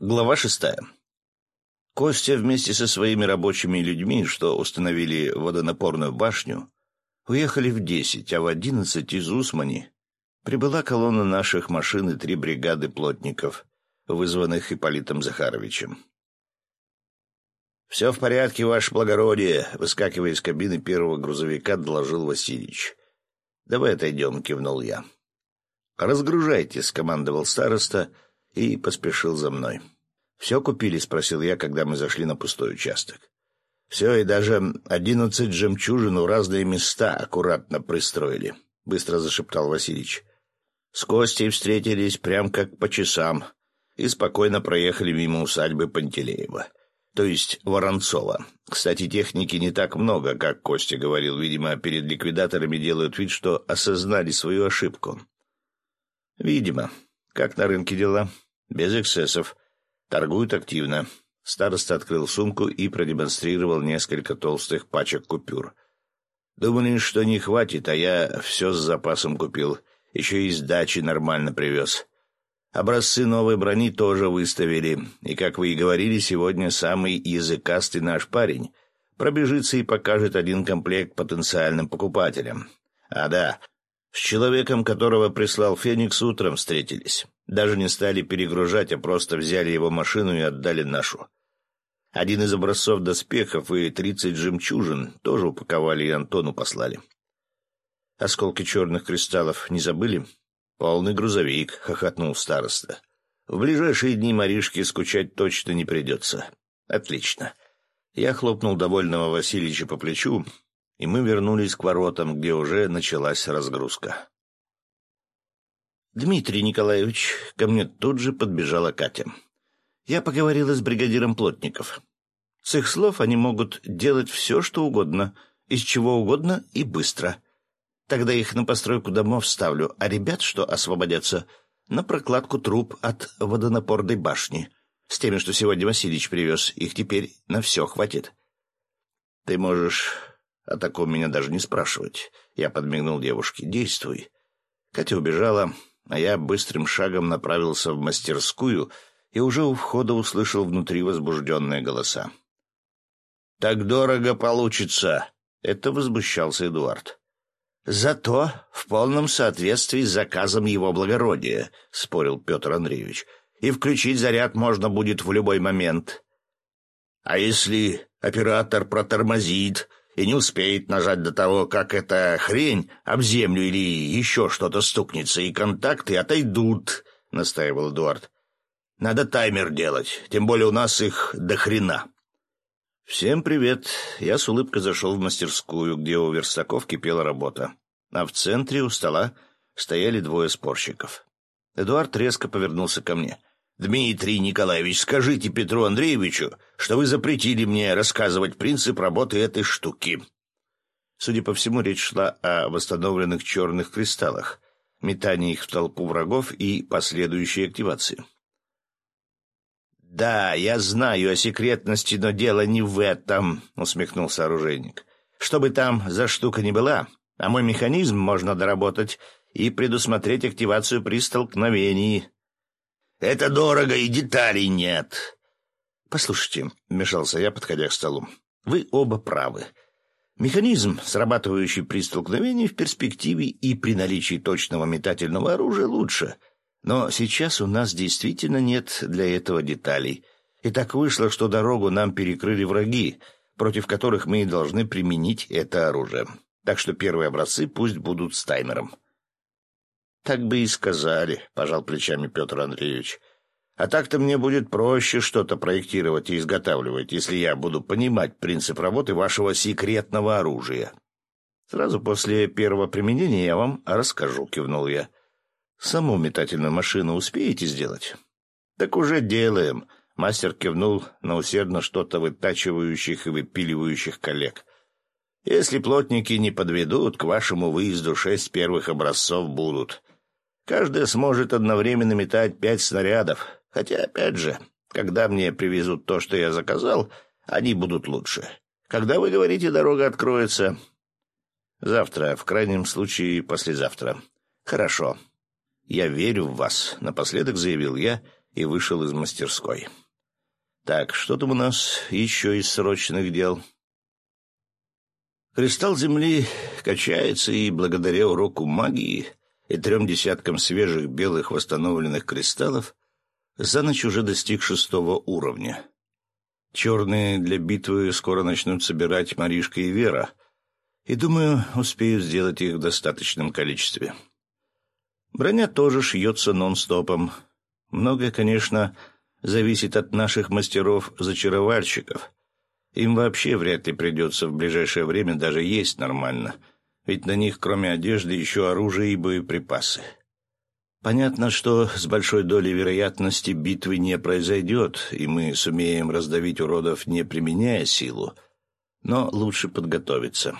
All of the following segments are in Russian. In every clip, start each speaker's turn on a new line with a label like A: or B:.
A: Глава шестая. Костя вместе со своими рабочими людьми, что установили водонапорную башню, уехали в десять, а в одиннадцать из Усмани прибыла колонна наших машин и три бригады плотников, вызванных Ипполитом Захаровичем. «Все в порядке, ваше благородие», — выскакивая из кабины первого грузовика, доложил Васильевич. «Давай отойдем», — кивнул я. «Разгружайте», — скомандовал староста, — и поспешил за мной. «Все купили?» — спросил я, когда мы зашли на пустой участок. «Все, и даже одиннадцать жемчужин в разные места аккуратно пристроили», — быстро зашептал Васильич. «С Костей встретились прям как по часам и спокойно проехали мимо усадьбы Пантелеева, то есть Воронцова. Кстати, техники не так много, как Костя говорил. Видимо, перед ликвидаторами делают вид, что осознали свою ошибку». «Видимо. Как на рынке дела?» Без эксцессов. Торгуют активно. Староста открыл сумку и продемонстрировал несколько толстых пачек купюр. Думали, что не хватит, а я все с запасом купил. Еще и с дачи нормально привез. Образцы новой брони тоже выставили. И, как вы и говорили, сегодня самый языкастый наш парень пробежится и покажет один комплект потенциальным покупателям. А да, с человеком, которого прислал Феникс, утром встретились. Даже не стали перегружать, а просто взяли его машину и отдали нашу. Один из образцов доспехов и тридцать жемчужин тоже упаковали и Антону послали. Осколки черных кристаллов не забыли? Полный грузовик, — хохотнул староста. В ближайшие дни Маришке скучать точно не придется. Отлично. Я хлопнул довольного Васильича по плечу, и мы вернулись к воротам, где уже началась разгрузка. «Дмитрий Николаевич», — ко мне тут же подбежала Катя. Я поговорила с бригадиром плотников. С их слов они могут делать все, что угодно, из чего угодно и быстро. Тогда их на постройку домов ставлю, а ребят, что освободятся, на прокладку труб от водонапорной башни. С теми, что сегодня Васильевич привез, их теперь на все хватит. Ты можешь о таком меня даже не спрашивать. Я подмигнул девушке. Действуй. Катя убежала, а я быстрым шагом направился в мастерскую и уже у входа услышал внутри возбужденные голоса. «Так дорого получится!» — это возмущался Эдуард. «Зато в полном соответствии с заказом его благородия», — спорил Петр Андреевич. «И включить заряд можно будет в любой момент». «А если оператор протормозит и не успеет нажать до того, как эта хрень об землю или еще что-то стукнется, и контакты отойдут, — настаивал Эдуард. — Надо таймер делать, тем более у нас их до хрена. «Всем привет!» Я с улыбкой зашел в мастерскую, где у верстаков кипела работа. А в центре у стола стояли двое спорщиков. Эдуард резко повернулся ко мне. «Дмитрий Николаевич, скажите Петру Андреевичу, что вы запретили мне рассказывать принцип работы этой штуки». Судя по всему, речь шла о восстановленных черных кристаллах, метании их в толпу врагов и последующей активации. «Да, я знаю о секретности, но дело не в этом», — усмехнулся оружейник. «Что бы там за штука ни была, а мой механизм можно доработать и предусмотреть активацию при столкновении». Это дорого, и деталей нет. Послушайте, вмешался я, подходя к столу. Вы оба правы. Механизм, срабатывающий при столкновении в перспективе и при наличии точного метательного оружия, лучше. Но сейчас у нас действительно нет для этого деталей. И так вышло, что дорогу нам перекрыли враги, против которых мы и должны применить это оружие. Так что первые образцы пусть будут с таймером. Так бы и сказали, пожал плечами Петр Андреевич. А так-то мне будет проще что-то проектировать и изготавливать, если я буду понимать принцип работы вашего секретного оружия. Сразу после первого применения я вам расскажу, кивнул я. Саму метательную машину успеете сделать? Так уже делаем. Мастер кивнул на усердно что-то вытачивающих и выпиливающих коллег. Если плотники не подведут, к вашему выезду шесть первых образцов будут. Каждый сможет одновременно метать пять снарядов. Хотя, опять же, когда мне привезут то, что я заказал, они будут лучше. Когда вы говорите, дорога откроется? Завтра, в крайнем случае, послезавтра. Хорошо. Я верю в вас, напоследок заявил я и вышел из мастерской. Так, что там у нас еще из срочных дел? Кристалл Земли качается, и благодаря уроку магии и трем десяткам свежих белых восстановленных кристаллов за ночь уже достиг шестого уровня. Черные для битвы скоро начнут собирать Маришка и Вера, и, думаю, успею сделать их в достаточном количестве. Броня тоже шьется нон-стопом. Многое, конечно, зависит от наших мастеров-зачаровальщиков. Им вообще вряд ли придется в ближайшее время даже есть нормально, ведь на них, кроме одежды, еще оружие и боеприпасы. Понятно, что с большой долей вероятности битвы не произойдет, и мы сумеем раздавить уродов, не применяя силу, но лучше подготовиться.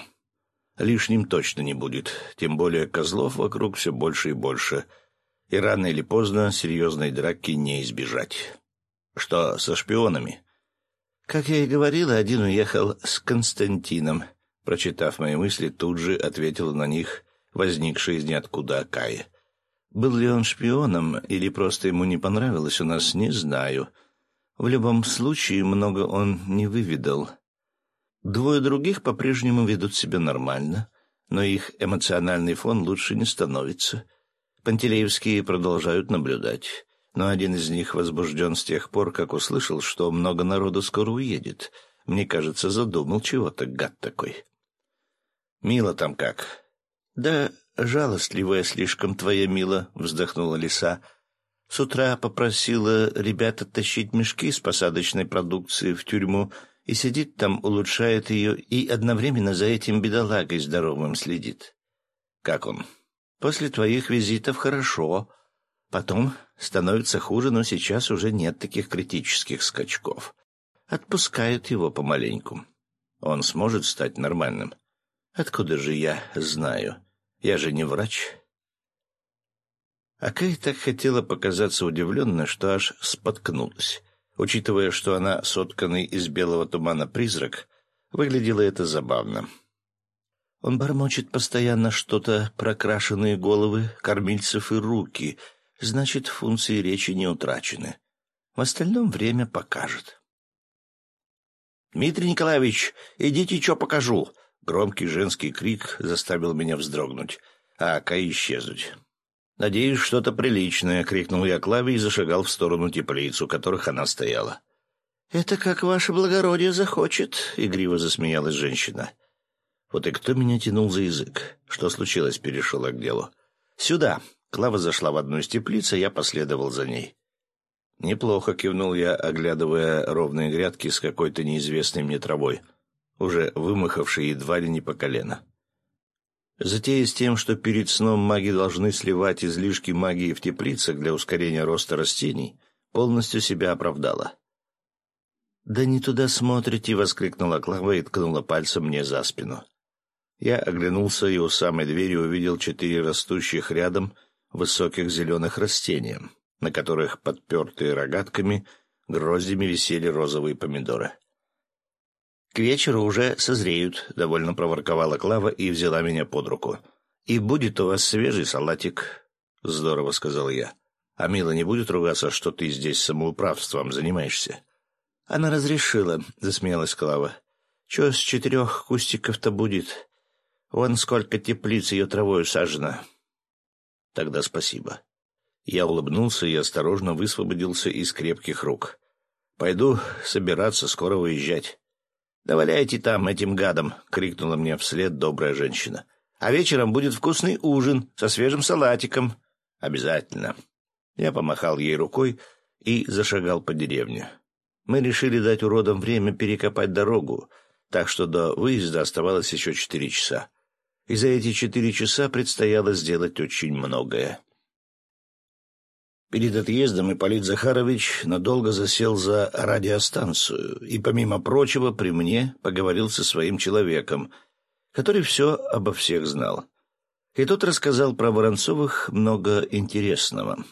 A: Лишним точно не будет, тем более козлов вокруг все больше и больше, и рано или поздно серьезной драки не избежать. Что со шпионами? Как я и говорила, один уехал с Константином. Прочитав мои мысли, тут же ответила на них возникшая из ниоткуда Акая. Был ли он шпионом или просто ему не понравилось у нас, не знаю. В любом случае, много он не выведал. Двое других по-прежнему ведут себя нормально, но их эмоциональный фон лучше не становится. Пантелеевские продолжают наблюдать, но один из них возбужден с тех пор, как услышал, что много народу скоро уедет. Мне кажется, задумал чего-то, гад такой. «Мило там как?» «Да жалостливая слишком твоя мила», — вздохнула лиса. «С утра попросила ребят оттащить мешки с посадочной продукцией в тюрьму и сидит там, улучшает ее, и одновременно за этим бедолагой здоровым следит. Как он? После твоих визитов хорошо. Потом становится хуже, но сейчас уже нет таких критических скачков. Отпускают его помаленьку. Он сможет стать нормальным. Откуда же я знаю? Я же не врач. А Кэй так хотела показаться удивленной, что аж споткнулась. Учитывая, что она сотканный из белого тумана призрак, выглядело это забавно. Он бормочет постоянно что-то про крашеные головы, кормильцев и руки, значит, функции речи не утрачены. В остальном время покажет. «Дмитрий Николаевич, идите, что покажу!» Громкий женский крик заставил меня вздрогнуть, а Ака исчезнуть. «Надеюсь, что-то приличное!» — крикнул я Клаве и зашагал в сторону теплиц, у которых она стояла. «Это как ваше благородие захочет!» — игриво засмеялась женщина. Вот и кто меня тянул за язык? Что случилось, перешла к делу. «Сюда!» — Клава зашла в одну из теплиц, а я последовал за ней. «Неплохо», — кивнул я, оглядывая ровные грядки с какой-то неизвестной мне травой, уже вымахавшей едва ли не по колено. Затея с тем, что перед сном маги должны сливать излишки магии в теплицах для ускорения роста растений, полностью себя оправдала. «Да не туда смотрите!» — воскликнула Клава и ткнула пальцем мне за спину. Я оглянулся и у самой двери увидел четыре растущих рядом высоких зеленых растения, на которых, подпертые рогатками, гроздями висели розовые помидоры. «К вечеру уже созреют», — довольно проворковала Клава и взяла меня под руку. «И будет у вас свежий салатик». «Здорово», — сказал я. «А Мила не будет ругаться, что ты здесь самоуправством занимаешься?» «Она разрешила», — засмеялась Клава. «Че с четырех кустиков-то будет? Вон сколько теплиц ее травой сажено». «Тогда спасибо». Я улыбнулся и осторожно высвободился из крепких рук. «Пойду собираться, скоро выезжать». «Да валяйте там этим гадом!» — крикнула мне вслед добрая женщина. «А вечером будет вкусный ужин со свежим салатиком». «Обязательно». Я помахал ей рукой и зашагал по деревне. Мы решили дать уродам время перекопать дорогу, так что до выезда оставалось еще четыре часа. И за эти четыре часа предстояло сделать очень многое. Перед отъездом Ипполит Захарович надолго засел за радиостанцию и, помимо прочего, при мне поговорил со своим человеком, который все обо всех знал. И тот рассказал про Воронцовых много интересного.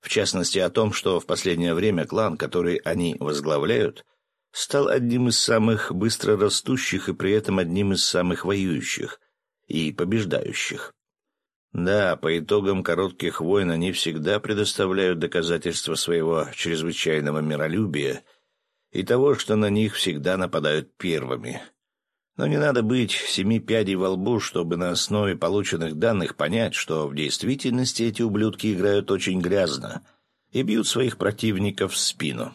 A: В частности, о том, что в последнее время клан, который они возглавляют, стал одним из самых быстро растущих и при этом одним из самых воюющих и побеждающих. Да, по итогам коротких войн они всегда предоставляют доказательства своего чрезвычайного миролюбия и того, что на них всегда нападают первыми. Но не надо быть семи пядей во лбу, чтобы на основе полученных данных понять, что в действительности эти ублюдки играют очень грязно и бьют своих противников в спину.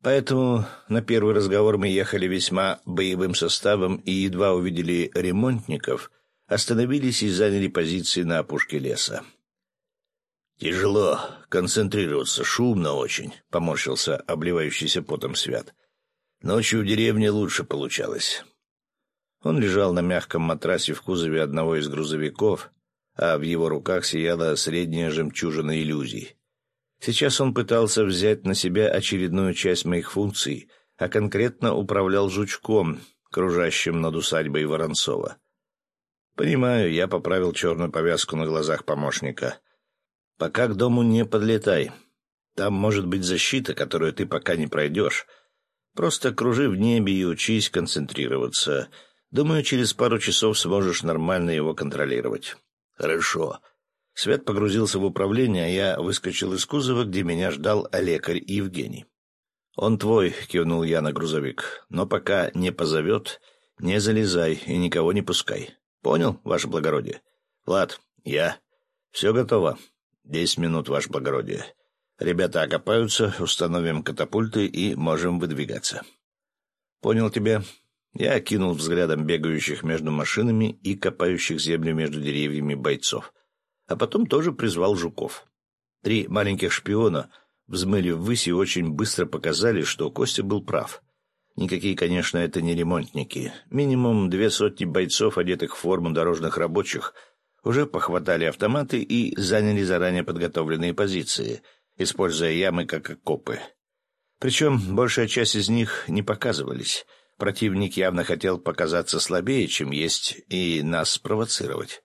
A: Поэтому на первый разговор мы ехали весьма боевым составом и едва увидели ремонтников, остановились и заняли позиции на опушке леса. «Тяжело концентрироваться, шумно очень», — поморщился обливающийся потом Свят. «Ночью в деревне лучше получалось». Он лежал на мягком матрасе в кузове одного из грузовиков, а в его руках сияла средняя жемчужина иллюзий. Сейчас он пытался взять на себя очередную часть моих функций, а конкретно управлял жучком, кружащим над усадьбой Воронцова. «Понимаю, я поправил черную повязку на глазах помощника. Пока к дому не подлетай. Там может быть защита, которую ты пока не пройдешь. Просто кружи в небе и учись концентрироваться. Думаю, через пару часов сможешь нормально его контролировать». «Хорошо». Свет погрузился в управление, а я выскочил из кузова, где меня ждал лекарь Евгений. «Он твой», — кивнул я на грузовик, — «но пока не позовет, не залезай и никого не пускай. Понял, ваше благородие? Влад, я. Все готово. Десять минут, ваше благородие. Ребята окопаются, установим катапульты и можем выдвигаться. Понял тебя. Я окинул взглядом бегающих между машинами и копающих землю между деревьями бойцов. А потом тоже призвал жуков. Три маленьких шпиона взмыли ввысь и очень быстро показали, что Костя был прав. Никакие, конечно, это не ремонтники. Минимум две сотни бойцов, одетых в форму дорожных рабочих, уже похватали автоматы и заняли заранее подготовленные позиции, используя ямы как окопы. Причем большая часть из них не показывались. Противник явно хотел показаться слабее, чем есть, и нас спровоцировать.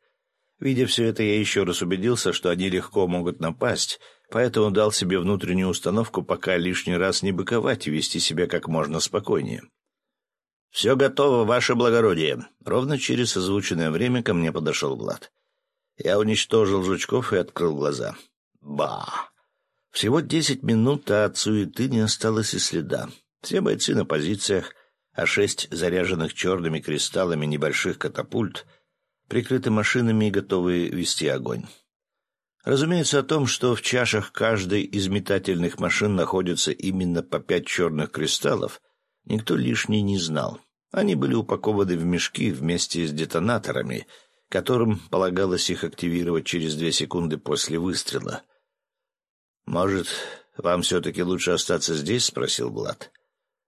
A: Видя все это, я еще раз убедился, что они легко могут напасть, поэтому дал себе внутреннюю установку пока лишний раз не быковать и вести себя как можно спокойнее. «Все готово, ваше благородие!» Ровно через озвученное время ко мне подошел Влад. Я уничтожил жучков и открыл глаза. Ба! Всего десять минут, а от суеты не осталось и следа. Все бойцы на позициях, а шесть заряженных черными кристаллами небольших катапульт — прикрыты машинами и готовы вести огонь. Разумеется, о том, что в чашах каждой из метательных машин находится именно по пять черных кристаллов, никто лишний не знал. Они были упакованы в мешки вместе с детонаторами, которым полагалось их активировать через две секунды после выстрела. «Может, вам все-таки лучше остаться здесь?» — спросил Блад.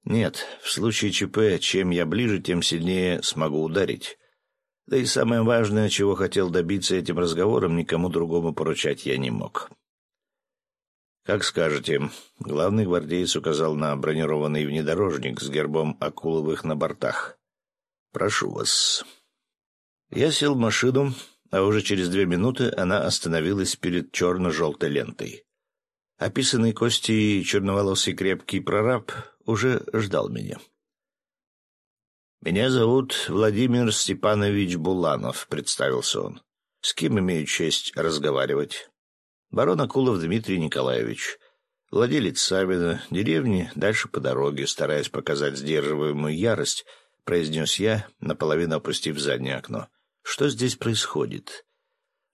A: «Нет, в случае ЧП, чем я ближе, тем сильнее смогу ударить. Да и самое важное, чего хотел добиться этим разговором, никому другому поручать я не мог. «Как скажете». Главный гвардеец указал на бронированный внедорожник с гербом Акуловых на бортах. «Прошу вас». Я сел в машину, а уже через две минуты она остановилась перед черно-желтой лентой. Описанный костей черноволосый крепкий прораб уже ждал меня. «Меня зовут Владимир Степанович Буланов», — представился он. «С кем имею честь разговаривать?» «Барон Акулов Дмитрий Николаевич, владелец Савина, деревни, дальше по дороге, стараясь показать сдерживаемую ярость, произнес я, наполовину опустив заднее окно. «Что здесь происходит?»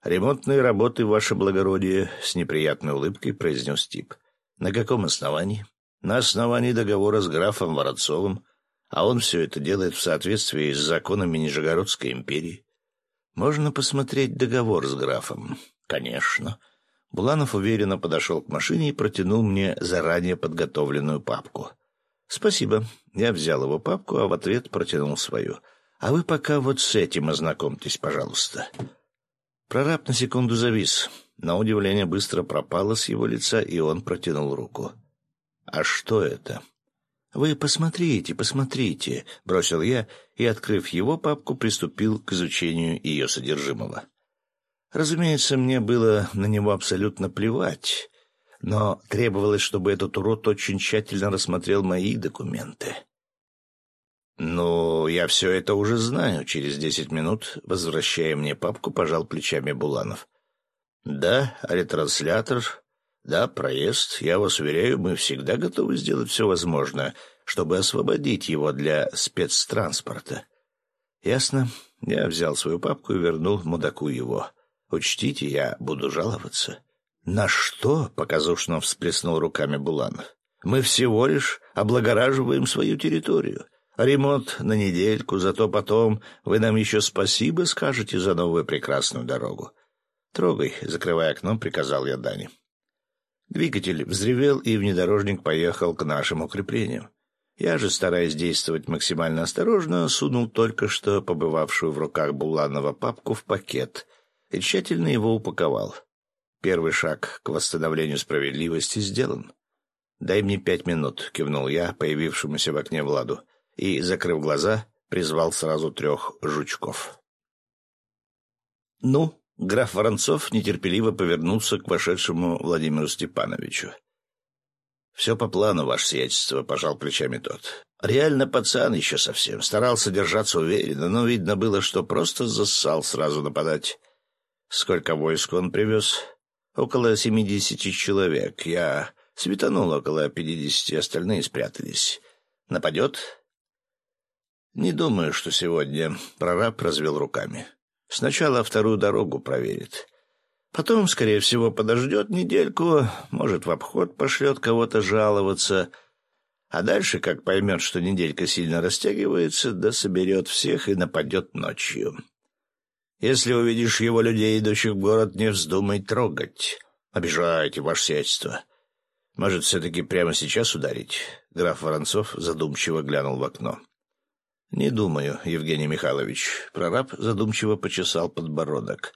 A: «Ремонтные работы, ваше благородие», — с неприятной улыбкой произнес тип. «На каком основании?» «На основании договора с графом Воронцовым» а он все это делает в соответствии с законами Нижегородской империи. Можно посмотреть договор с графом. Конечно. Буланов уверенно подошел к машине и протянул мне заранее подготовленную папку. Спасибо. Я взял его папку, а в ответ протянул свою. А вы пока вот с этим ознакомьтесь, пожалуйста. Прораб на секунду завис. На удивление быстро пропало с его лица, и он протянул руку. «А что это?» «Вы посмотрите, посмотрите», — бросил я и, открыв его папку, приступил к изучению ее содержимого. Разумеется, мне было на него абсолютно плевать, но требовалось, чтобы этот урод очень тщательно рассмотрел мои документы. «Ну, я все это уже знаю. Через десять минут, возвращая мне папку, пожал плечами Буланов. Да, ретранслятор, да, проезд. Я вас уверяю, мы всегда готовы сделать все возможное, чтобы освободить его для спецтранспорта». «Ясно». Я взял свою папку и вернул мудаку его. «Учтите, я буду жаловаться». «На что?» — показушно всплеснул руками Буланов. «Мы всего лишь облагораживаем свою территорию. Ремонт на недельку, зато потом вы нам еще спасибо скажете за новую прекрасную дорогу. Трогай, закрывая окно, приказал я Дане. Двигатель взревел, и внедорожник поехал к нашим укреплениям. Я же, стараясь действовать максимально осторожно, сунул только что побывавшую в руках Буланова папку в пакет и тщательно его упаковал. Первый шаг к восстановлению справедливости сделан. «Дай мне пять минут», — кивнул я, появившемуся в окне Владу и, закрыв глаза, призвал сразу трех жучков. «Ну?» — граф Воронцов нетерпеливо повернулся к вошедшему Владимиру Степановичу. «Все по плану, ваше сиятельство», — пожал плечами тот. «Реально пацан еще совсем. Старался держаться уверенно, но видно было, что просто зассал сразу нападать. Сколько войск он привез? Около семидесяти человек. Я светанул около пятидесяти, остальные спрятались. Нападет? Не думаю, что сегодня прораб развел руками. Сначала вторую дорогу проверит. Потом, скорее всего, подождет недельку, может, в обход пошлет кого-то жаловаться. А дальше, как поймет, что неделька сильно растягивается, да соберет всех и нападет ночью. Если увидишь его людей, идущих в город, не вздумай трогать. Обижаете, ваше сиятельство. Может, все-таки прямо сейчас ударить? Граф Воронцов задумчиво глянул в окно. «Не думаю, Евгений Михайлович». Прораб задумчиво почесал подбородок.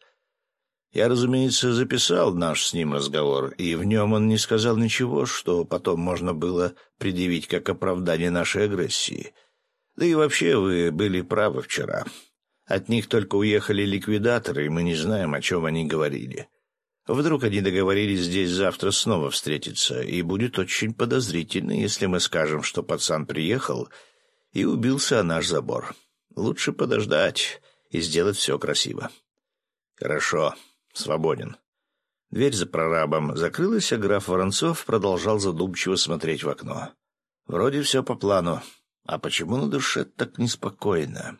A: «Я, разумеется, записал наш с ним разговор, и в нем он не сказал ничего, что потом можно было предъявить как оправдание нашей агрессии. Да и вообще вы были правы вчера. От них только уехали ликвидаторы, и мы не знаем, о чем они говорили. Вдруг они договорились здесь завтра снова встретиться, и будет очень подозрительно, если мы скажем, что пацан приехал и убился о наш забор. Лучше подождать и сделать все красиво. Хорошо, свободен. Дверь за прорабом закрылась, а граф Воронцов продолжал задумчиво смотреть в окно. Вроде все по плану. А почему на душе так неспокойно?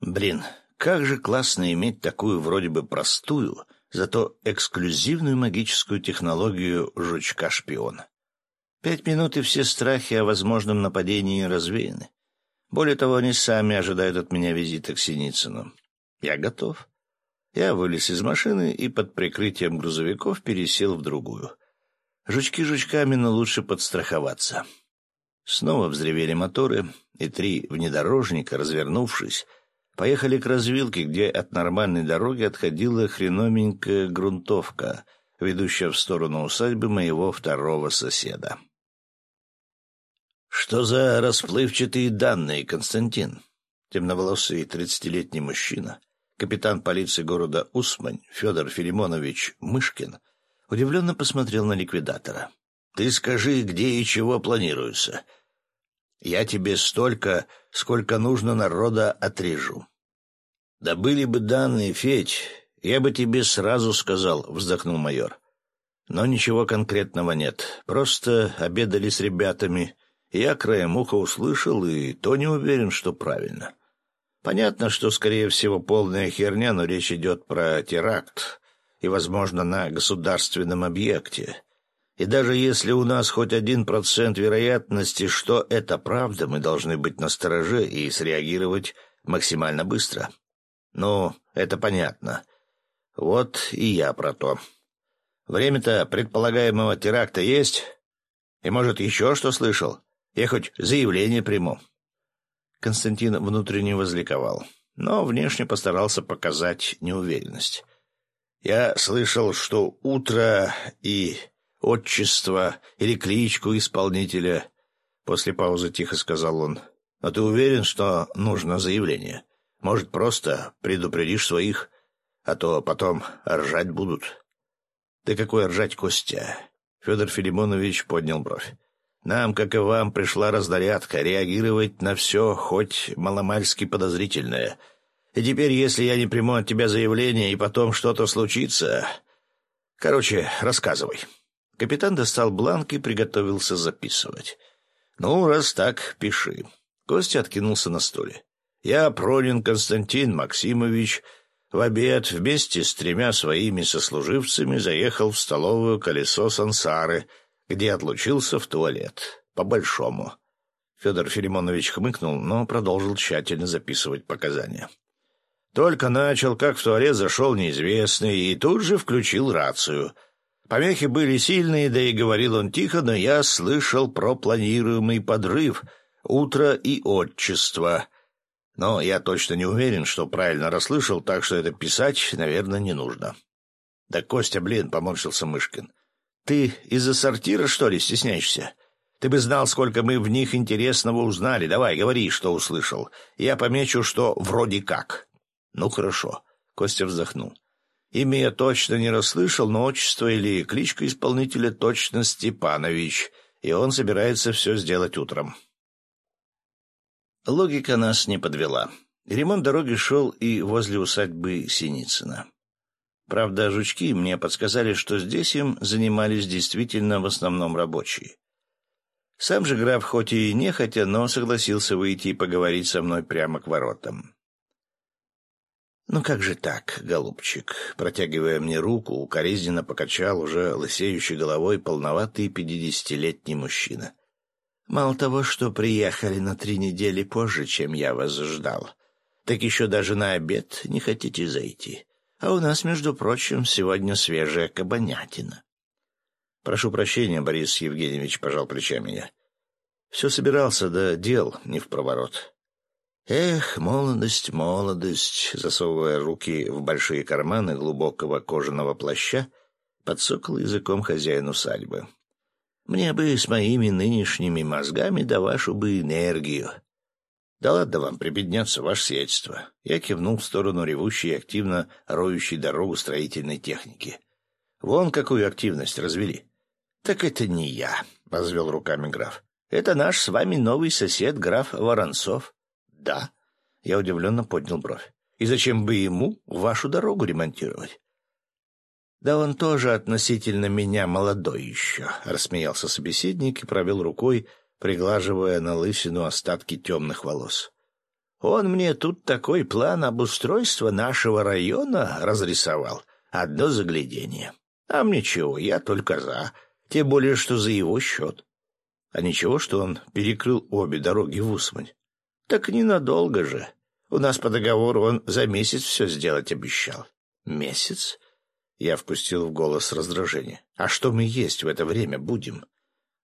A: Блин, как же классно иметь такую вроде бы простую, зато эксклюзивную магическую технологию жучка-шпиона. Пять минут, и все страхи о возможном нападении развеяны. Более того, они сами ожидают от меня визита к Синицыну. Я готов. Я вылез из машины и под прикрытием грузовиков пересел в другую. Жучки жучками, но лучше подстраховаться. Снова взревели моторы, и три внедорожника, развернувшись, поехали к развилке, где от нормальной дороги отходила хреноменькая грунтовка, ведущая в сторону усадьбы моего второго соседа. «Что за расплывчатые данные, Константин?» Темноволосый тридцатилетний мужчина, капитан полиции города Усмань Федор Филимонович Мышкин, удивленно посмотрел на ликвидатора. «Ты скажи, где и чего планируется. Я тебе столько, сколько нужно народа отрежу». «Да были бы данные, Федь, я бы тебе сразу сказал», — вздохнул майор. «Но ничего конкретного нет. Просто обедали с ребятами» Я краем уха услышал, и то не уверен, что правильно. Понятно, что, скорее всего, полная херня, но речь идет про теракт, и, возможно, на государственном объекте. И даже если у нас хоть один процент вероятности, что это правда, мы должны быть настороже и среагировать максимально быстро. Ну, это понятно. Вот и я про то. Время-то предполагаемого теракта есть? И, может, еще что слышал? Я хоть заявление приму. Константин внутренне возликовал, но внешне постарался показать неуверенность. Я слышал, что утро и отчество или кличку исполнителя. После паузы тихо сказал он. Но ты уверен, что нужно заявление? Может, просто предупредишь своих, а то потом ржать будут. Ты какой ржать, Костя? Федор Филимонович поднял бровь. Нам, как и вам, пришла разнарядка реагировать на все, хоть маломальски подозрительное. И теперь, если я не приму от тебя заявление, и потом что-то случится... Короче, рассказывай». Капитан достал бланк и приготовился записывать. «Ну, раз так, пиши». Костя откинулся на стуле. «Я Пронин Константин Максимович...» В обед вместе с тремя своими сослуживцами заехал в столовую колесо сансары, где отлучился в туалет. По-большому. Федор Филимонович хмыкнул, но продолжил тщательно записывать показания. Только начал, как в туалет зашел неизвестный, и тут же включил рацию. Помехи были сильные, да и говорил он тихо, но я слышал про планируемый подрыв, утро и отчество — но я точно не уверен, что правильно расслышал, так что это писать, наверное, не нужно. — Да, Костя, блин, — поморщился Мышкин. — Ты из-за сортира, что ли, стесняешься? Ты бы знал, сколько мы в них интересного узнали. Давай, говори, что услышал. Я помечу, что вроде как. — Ну, хорошо. Костя вздохнул. Имя я точно не расслышал, но отчество или кличка исполнителя точно Степанович, и он собирается все сделать утром. Логика нас не подвела. Ремонт дороги шел и возле усадьбы Синицына. Правда, жучки мне подсказали, что здесь им занимались действительно в основном рабочие. Сам же граф хоть и нехотя, но согласился выйти и поговорить со мной прямо к воротам. «Ну как же так, голубчик?» Протягивая мне руку, укоризненно покачал уже лысеющей головой полноватый пятидесятилетний мужчина. Мало того, что приехали на три недели позже, чем я вас ждал, так еще даже на обед не хотите зайти. А у нас, между прочим, сегодня свежая кабанятина. Прошу прощения, Борис Евгеньевич, пожал плечами я. Все собирался, да дел не в проворот. Эх, молодость, молодость, засовывая руки в большие карманы глубокого кожаного плаща, подсокал языком хозяин усадьбы. Мне бы с моими нынешними мозгами да вашу бы энергию. Да ладно вам прибедняться, ваше сиятельство. Я кивнул в сторону ревущей и активно роющей дорогу строительной техники. Вон какую активность развели. Так это не я, — развел руками граф. Это наш с вами новый сосед, граф Воронцов. Да. Я удивленно поднял бровь. И зачем бы ему вашу дорогу ремонтировать? «Да он тоже относительно меня молодой еще», — рассмеялся собеседник и провел рукой, приглаживая на лысину остатки темных волос. «Он мне тут такой план обустройства нашего района разрисовал. Одно заглядение. А мне чего, я только за. Тем более, что за его счет. А ничего, что он перекрыл обе дороги в Усмань. Так ненадолго же. У нас по договору он за месяц все сделать обещал. Месяц? Я впустил в голос раздражение. «А что мы есть в это время будем?»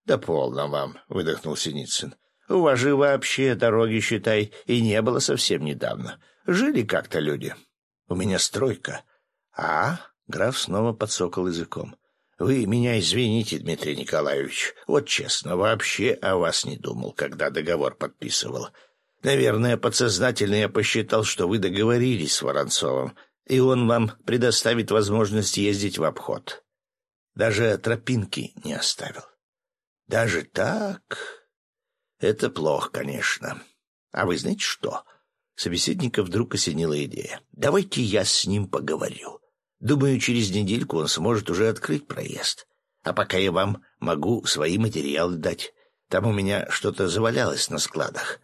A: «Да полно вам», — выдохнул Синицын. «У вас же вообще дороги, считай, и не было совсем недавно. Жили как-то люди. У меня стройка». «А?» — граф снова подсокал языком. «Вы меня извините, Дмитрий Николаевич. Вот честно, вообще о вас не думал, когда договор подписывал. Наверное, подсознательно я посчитал, что вы договорились с Воронцовым, и он вам предоставит возможность ездить в обход. Даже тропинки не оставил. Даже так? Это плохо, конечно. А вы знаете что? Собеседника вдруг осенила идея. Давайте я с ним поговорю. Думаю, через недельку он сможет уже открыть проезд. А пока я вам могу свои материалы дать. Там у меня что-то завалялось на складах.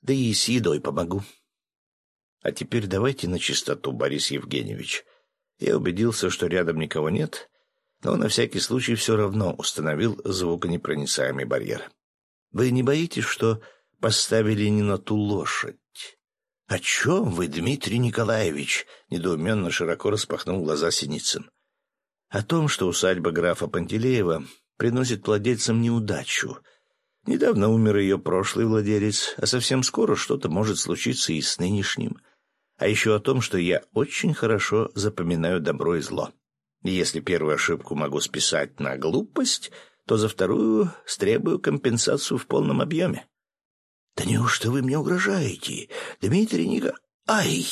A: Да и с едой помогу. А теперь давайте на чистоту, Борис Евгеньевич. Я убедился, что рядом никого нет, но на всякий случай все равно установил звуконепроницаемый барьер. Вы не боитесь, что поставили не на ту лошадь? — О чем вы, Дмитрий Николаевич? — недоуменно широко распахнул глаза Синицын. — О том, что усадьба графа Пантелеева приносит владельцам неудачу. Недавно умер ее прошлый владелец, а совсем скоро что-то может случиться и с нынешним а еще о том, что я очень хорошо запоминаю добро и зло. Если первую ошибку могу списать на глупость, то за вторую стребую компенсацию в полном объеме. — Да неужто вы мне угрожаете, Дмитрий Ника... Ай!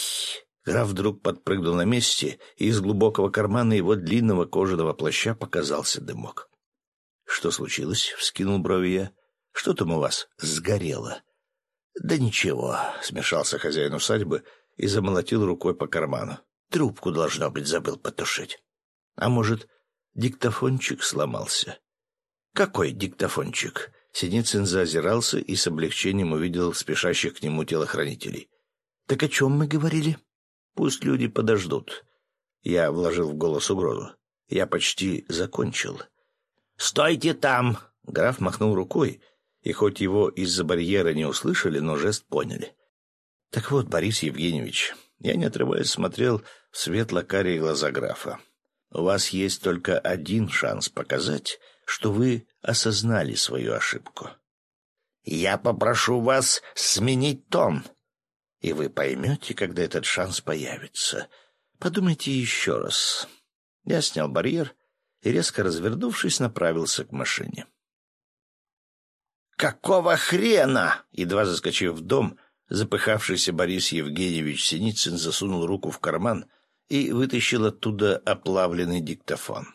A: Граф вдруг подпрыгнул на месте, и из глубокого кармана его длинного кожаного плаща показался дымок. — Что случилось? — вскинул брови я. Что там у вас сгорело?» «Да ничего», — смешался хозяин усадьбы и замолотил рукой по карману. «Трубку, должно быть, забыл потушить. А может, диктофончик сломался?» «Какой диктофончик?» Синицын заозирался и с облегчением увидел спешащих к нему телохранителей. «Так о чем мы говорили?» «Пусть люди подождут». Я вложил в голос угрозу. «Я почти закончил». «Стойте там!» Граф махнул рукой, и хоть его из-за барьера не услышали, но жест поняли. «Так вот, Борис Евгеньевич, я не отрываясь смотрел в светло-карие глаза графа. У вас есть только один шанс показать, что вы осознали свою ошибку. Я попрошу вас сменить тон, и вы поймете, когда этот шанс появится. Подумайте еще раз. Я снял барьер и, резко развернувшись, направился к машине. «Какого хрена?» Едва заскочив в дом, запыхавшийся Борис Евгеньевич Синицын засунул руку в карман и вытащил оттуда оплавленный диктофон.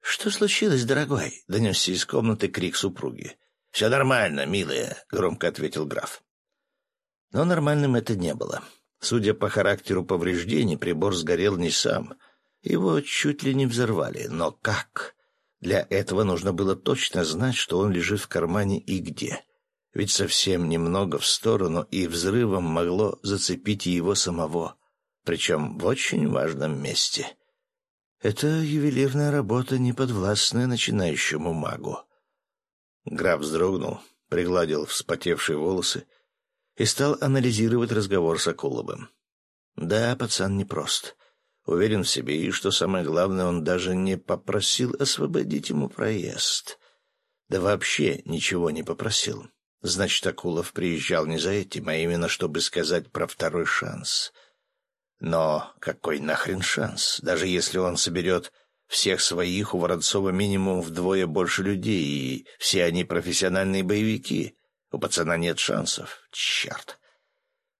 A: «Что случилось, дорогой?» — донесся из комнаты крик супруги. «Все нормально, милая», — громко ответил граф. Но нормальным это не было. Судя по характеру повреждений, прибор сгорел не сам. Его чуть ли не взорвали. Но как? Для этого нужно было точно знать, что он лежит в кармане и где. Ведь совсем немного в сторону, и взрывом могло зацепить его самого, причем в очень важном месте. Это ювелирная работа, не подвластная начинающему магу. Граф вздрогнул, пригладил вспотевшие волосы и стал анализировать разговор с Акуловым. Да, пацан непрост. Уверен в себе, и, что самое главное, он даже не попросил освободить ему проезд. Да вообще ничего не попросил. Значит, Акулов приезжал не за этим, а именно, чтобы сказать про второй шанс — но какой нахрен шанс, даже если он соберет всех своих, у Воронцова минимум вдвое больше людей, и все они профессиональные боевики. У пацана нет шансов. Черт.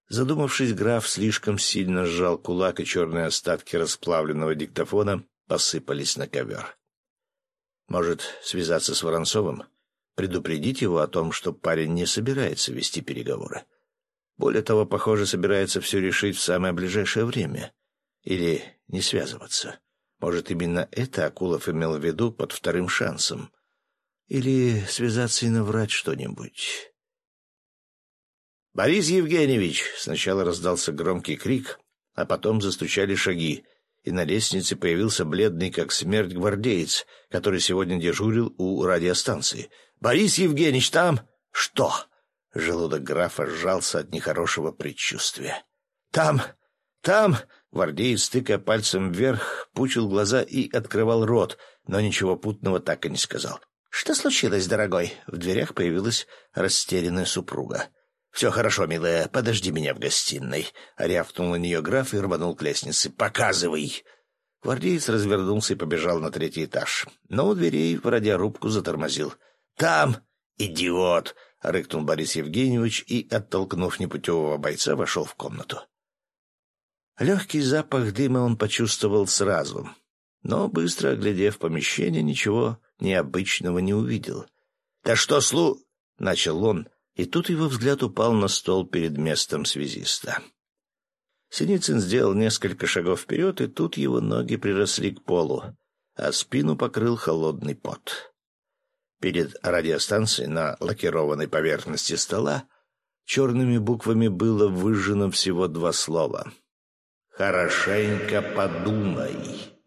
A: Задумавшись, граф слишком сильно сжал кулак, и черные остатки расплавленного диктофона посыпались на ковер. Может, связаться с Воронцовым? Предупредить его о том, что парень не собирается вести переговоры? Более того, похоже, собирается все решить в самое ближайшее время. Или не связываться. Может, именно это Акулов имел в виду под вторым шансом. Или связаться и наврать что-нибудь. «Борис Евгеньевич!» — сначала раздался громкий крик, а потом застучали шаги, и на лестнице появился бледный, как смерть, гвардеец, который сегодня дежурил у радиостанции. «Борис Евгеньевич, там...» «Что?» Желудок графа сжался от нехорошего предчувствия. «Там! Там!» Гвардеец, стыкая пальцем вверх, пучил глаза и открывал рот, но ничего путного так и не сказал. «Что случилось, дорогой?» В дверях появилась растерянная супруга. «Все хорошо, милая, подожди меня в гостиной», — рявкнул на нее граф и рванул к лестнице. «Показывай!» Гвардеец развернулся и побежал на третий этаж, но у дверей в радиорубку затормозил. «Там! Идиот!» — рыкнул Борис Евгеньевич и, оттолкнув непутевого бойца, вошел в комнату. Легкий запах дыма он почувствовал сразу, но, быстро оглядев помещение, ничего необычного не увидел. — Да что слу... — начал он, и тут его взгляд упал на стол перед местом связиста. Синицын сделал несколько шагов вперед, и тут его ноги приросли к полу, а спину покрыл холодный пот. Перед радиостанцией на лакированной поверхности стола черными буквами было выжжено всего два слова. «Хорошенько подумай».